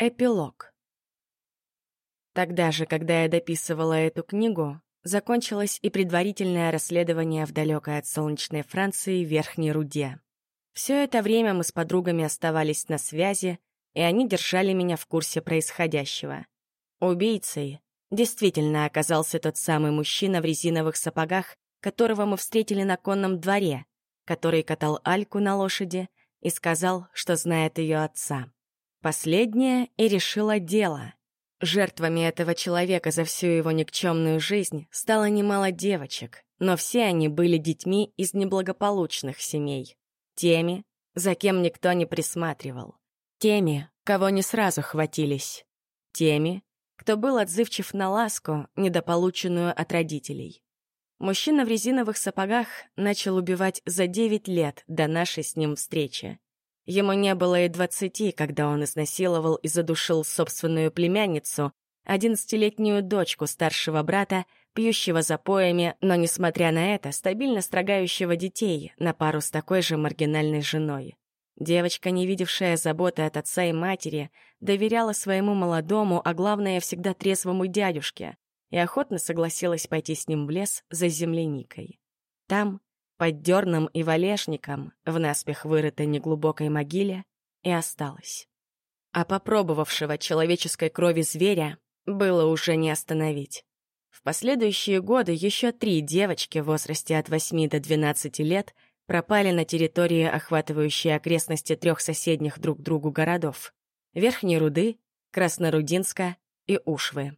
Эпилог. Тогда же, когда я дописывала эту книгу, закончилось и предварительное расследование в далекой от солнечной Франции Верхней Руде. Все это время мы с подругами оставались на связи, и они держали меня в курсе происходящего. Убийцей действительно оказался тот самый мужчина в резиновых сапогах, которого мы встретили на конном дворе, который катал Альку на лошади и сказал, что знает ее отца. Последнее и решило дело. Жертвами этого человека за всю его никчемную жизнь стало немало девочек, но все они были детьми из неблагополучных семей. Теми, за кем никто не присматривал. Теми, кого не сразу хватились. Теми, кто был отзывчив на ласку, недополученную от родителей. Мужчина в резиновых сапогах начал убивать за 9 лет до нашей с ним встречи. Ему не было и двадцати, когда он изнасиловал и задушил собственную племянницу, одиннадцатилетнюю дочку старшего брата, пьющего запоями, но, несмотря на это, стабильно строгающего детей на пару с такой же маргинальной женой. Девочка, не видевшая заботы от отца и матери, доверяла своему молодому, а главное, всегда трезвому дядюшке, и охотно согласилась пойти с ним в лес за земляникой. Там, под дерном и валешником, в наспех вырытой неглубокой могиле, и осталась. А попробовавшего человеческой крови зверя было уже не остановить. В последующие годы еще три девочки в возрасте от 8 до 12 лет пропали на территории, охватывающей окрестности трех соседних друг другу городов — Верхней Руды, Краснорудинска и Ушвы.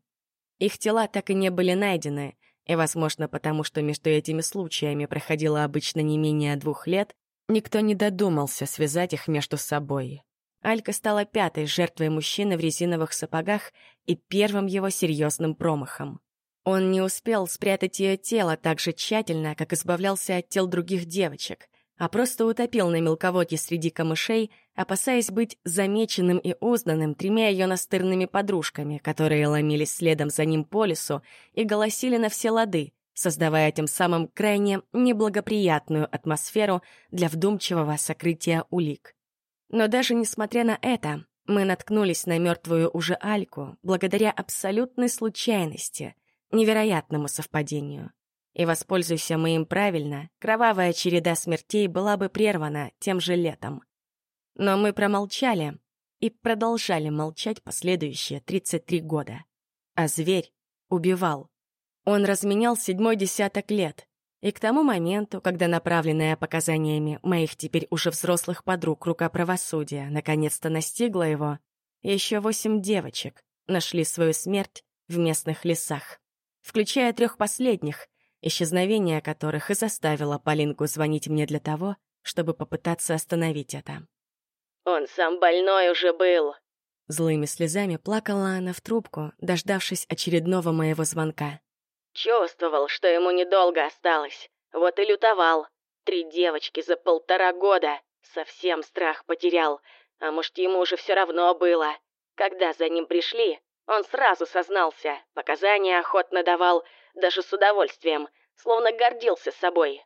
Их тела так и не были найдены, и, возможно, потому что между этими случаями проходило обычно не менее двух лет, никто не додумался связать их между собой. Алька стала пятой жертвой мужчины в резиновых сапогах и первым его серьезным промахом. Он не успел спрятать ее тело так же тщательно, как избавлялся от тел других девочек — а просто утопил на мелководье среди камышей, опасаясь быть замеченным и узнанным тремя ее настырными подружками, которые ломились следом за ним по лесу и голосили на все лады, создавая тем самым крайне неблагоприятную атмосферу для вдумчивого сокрытия улик. Но даже несмотря на это, мы наткнулись на мертвую уже Альку благодаря абсолютной случайности, невероятному совпадению. И воспользуйся мы им правильно, кровавая череда смертей была бы прервана тем же летом. Но мы промолчали и продолжали молчать последующие 33 года. А зверь убивал. Он разменял седьмой десяток лет, и к тому моменту, когда направленная показаниями моих теперь уже взрослых подруг рука правосудия наконец-то настигла его, еще восемь девочек нашли свою смерть в местных лесах, включая трех последних, исчезновение которых и заставило Полинку звонить мне для того, чтобы попытаться остановить это. «Он сам больной уже был!» Злыми слезами плакала она в трубку, дождавшись очередного моего звонка. «Чувствовал, что ему недолго осталось. Вот и лютовал. Три девочки за полтора года. Совсем страх потерял. А может, ему уже все равно было. Когда за ним пришли, он сразу сознался, показания охотно давал, даже с удовольствием, словно гордился собой.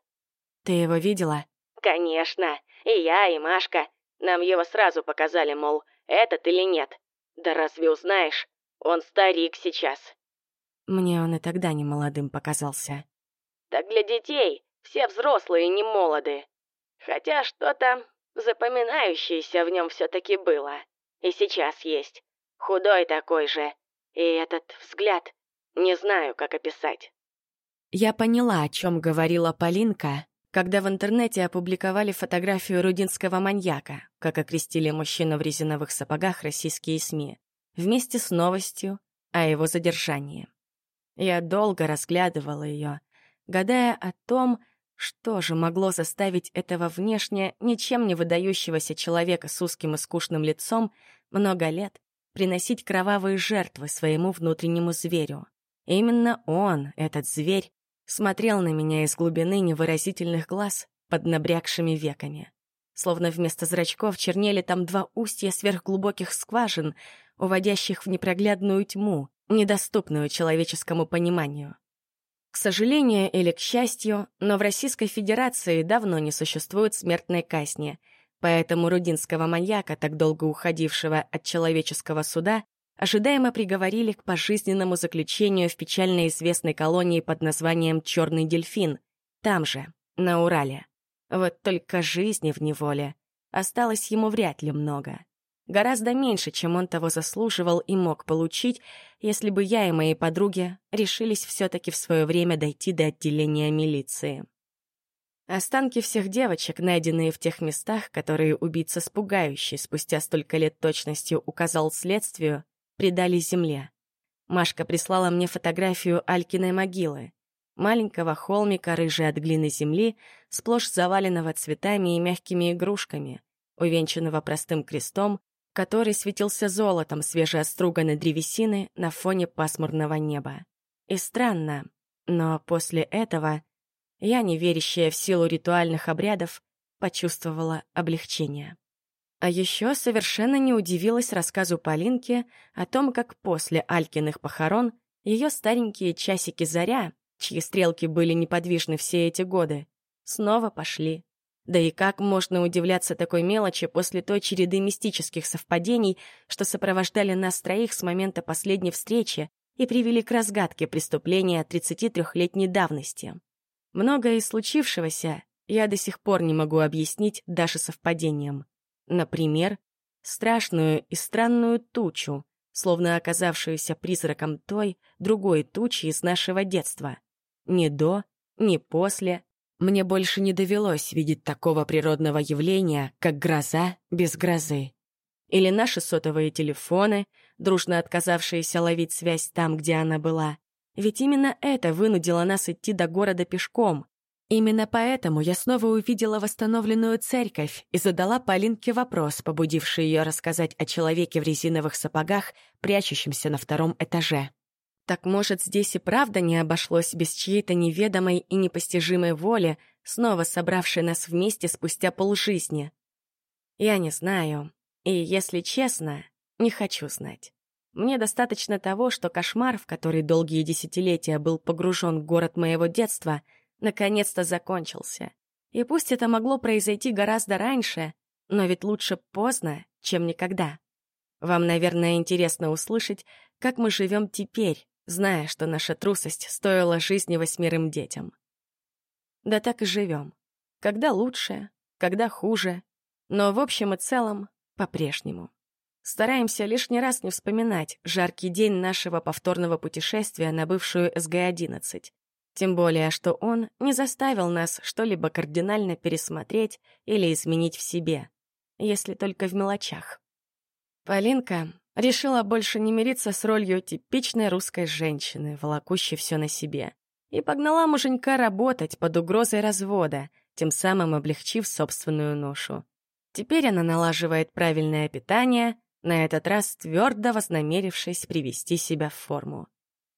«Ты его видела?» «Конечно. И я, и Машка. Нам его сразу показали, мол, этот или нет. Да разве узнаешь? Он старик сейчас». Мне он и тогда не молодым показался. «Так для детей все взрослые не молоды. Хотя что-то запоминающееся в нем все-таки было. И сейчас есть. Худой такой же. И этот взгляд, не знаю, как описать. Я поняла, о чем говорила Полинка, когда в интернете опубликовали фотографию рудинского маньяка, как окрестили мужчину в резиновых сапогах российские СМИ, вместе с новостью о его задержании. Я долго разглядывала ее, гадая о том, что же могло заставить этого внешне ничем не выдающегося человека с узким и скучным лицом много лет приносить кровавые жертвы своему внутреннему зверю. Именно он, этот зверь, смотрел на меня из глубины невыразительных глаз под набрякшими веками. Словно вместо зрачков чернели там два устья сверхглубоких скважин, уводящих в непроглядную тьму, недоступную человеческому пониманию. К сожалению или к счастью, но в Российской Федерации давно не существует смертной казни — Поэтому рудинского маньяка, так долго уходившего от человеческого суда, ожидаемо приговорили к пожизненному заключению в печально известной колонии под названием «Черный дельфин», там же, на Урале. Вот только жизни в неволе осталось ему вряд ли много. Гораздо меньше, чем он того заслуживал и мог получить, если бы я и мои подруги решились все-таки в свое время дойти до отделения милиции. Останки всех девочек, найденные в тех местах, которые убийца с пугающей спустя столько лет точностью указал следствию, предали земле. Машка прислала мне фотографию Алькиной могилы. Маленького холмика, рыжей от глины земли, сплошь заваленного цветами и мягкими игрушками, увенчанного простым крестом, который светился золотом свежеоструганной древесины на фоне пасмурного неба. И странно, но после этого я, не верящая в силу ритуальных обрядов, почувствовала облегчение. А еще совершенно не удивилась рассказу Полинки о том, как после Алькиных похорон ее старенькие часики заря, чьи стрелки были неподвижны все эти годы, снова пошли. Да и как можно удивляться такой мелочи после той череды мистических совпадений, что сопровождали нас троих с момента последней встречи и привели к разгадке преступления 33-летней давности. Многое из случившегося я до сих пор не могу объяснить даже совпадением. Например, страшную и странную тучу, словно оказавшуюся призраком той, другой тучи из нашего детства. Ни до, ни после. Мне больше не довелось видеть такого природного явления, как гроза без грозы. Или наши сотовые телефоны, дружно отказавшиеся ловить связь там, где она была. Ведь именно это вынудило нас идти до города пешком, Именно поэтому я снова увидела восстановленную церковь и задала Полинке вопрос, побудивший ее рассказать о человеке в резиновых сапогах, прячущемся на втором этаже. Так может, здесь и правда не обошлось без чьей-то неведомой и непостижимой воли, снова собравшей нас вместе спустя полжизни? Я не знаю. И, если честно, не хочу знать. Мне достаточно того, что кошмар, в который долгие десятилетия был погружен город моего детства — наконец-то закончился. И пусть это могло произойти гораздо раньше, но ведь лучше поздно, чем никогда. Вам, наверное, интересно услышать, как мы живем теперь, зная, что наша трусость стоила жизни восьмерым детям. Да так и живем. Когда лучше, когда хуже, но в общем и целом по-прежнему. Стараемся лишний раз не вспоминать жаркий день нашего повторного путешествия на бывшую СГ-11, тем более, что он не заставил нас что-либо кардинально пересмотреть или изменить в себе, если только в мелочах. Полинка решила больше не мириться с ролью типичной русской женщины, волокущей все на себе, и погнала муженька работать под угрозой развода, тем самым облегчив собственную ношу. Теперь она налаживает правильное питание, на этот раз твердо вознамерившись привести себя в форму.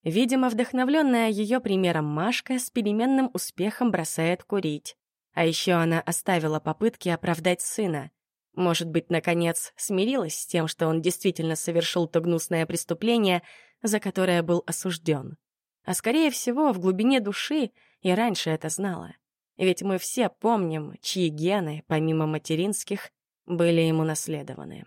Видимо, вдохновленная ее примером Машка с переменным успехом бросает курить. А еще она оставила попытки оправдать сына. Может быть, наконец, смирилась с тем, что он действительно совершил то гнусное преступление, за которое был осужден. А скорее всего, в глубине души и раньше это знала. Ведь мы все помним, чьи гены, помимо материнских, были ему наследованы.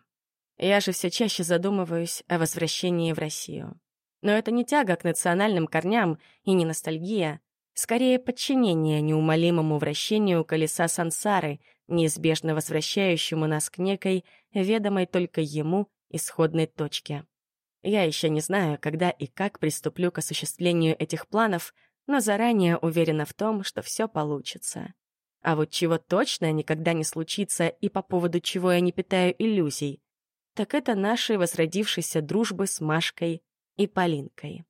Я же все чаще задумываюсь о возвращении в Россию. Но это не тяга к национальным корням и не ностальгия, скорее подчинение неумолимому вращению колеса сансары, неизбежно возвращающему нас к некой, ведомой только ему, исходной точке. Я еще не знаю, когда и как приступлю к осуществлению этих планов, но заранее уверена в том, что все получится. А вот чего точно никогда не случится и по поводу чего я не питаю иллюзий, так это нашей возродившейся дружбы с Машкой и Полинкой.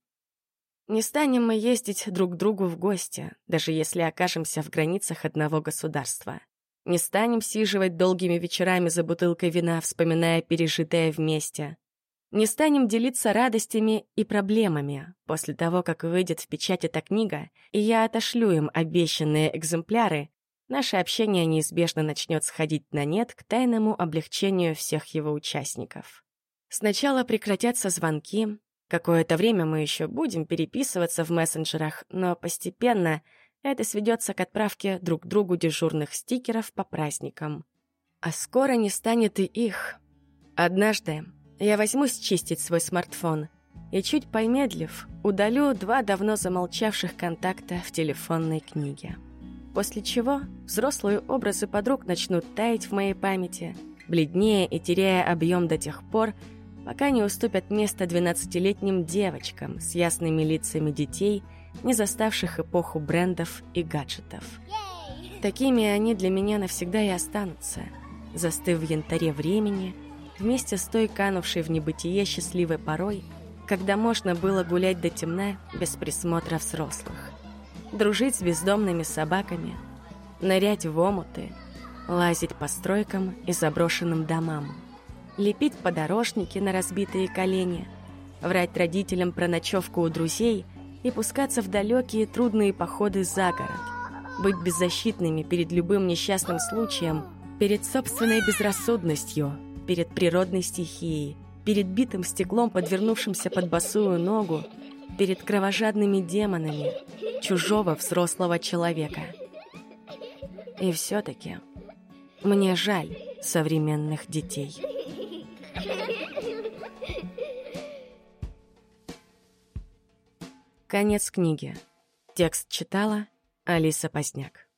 Не станем мы ездить друг к другу в гости, даже если окажемся в границах одного государства. Не станем сиживать долгими вечерами за бутылкой вина, вспоминая пережитое вместе. Не станем делиться радостями и проблемами после того, как выйдет в печать эта книга, и я отошлю им обещанные экземпляры, наше общение неизбежно начнет сходить на нет к тайному облегчению всех его участников. Сначала прекратятся звонки, Какое-то время мы еще будем переписываться в мессенджерах, но постепенно это сведется к отправке друг другу дежурных стикеров по праздникам. А скоро не станет и их. Однажды я возьмусь чистить свой смартфон и, чуть помедлив, удалю два давно замолчавших контакта в телефонной книге. После чего взрослые образы подруг начнут таять в моей памяти, бледнее и теряя объем до тех пор, пока не уступят место 12-летним девочкам с ясными лицами детей, не заставших эпоху брендов и гаджетов. Такими они для меня навсегда и останутся, застыв в янтаре времени, вместе с той канувшей в небытие счастливой порой, когда можно было гулять до темна без присмотра взрослых, дружить с бездомными собаками, нырять в омуты, лазить по стройкам и заброшенным домам, лепить подорожники на разбитые колени, врать родителям про ночевку у друзей и пускаться в далекие трудные походы за город, быть беззащитными перед любым несчастным случаем, перед собственной безрассудностью, перед природной стихией, перед битым стеклом, подвернувшимся под босую ногу, перед кровожадными демонами чужого взрослого человека. И все-таки мне жаль современных детей. Конец книги. Текст читала Алиса Поздняк.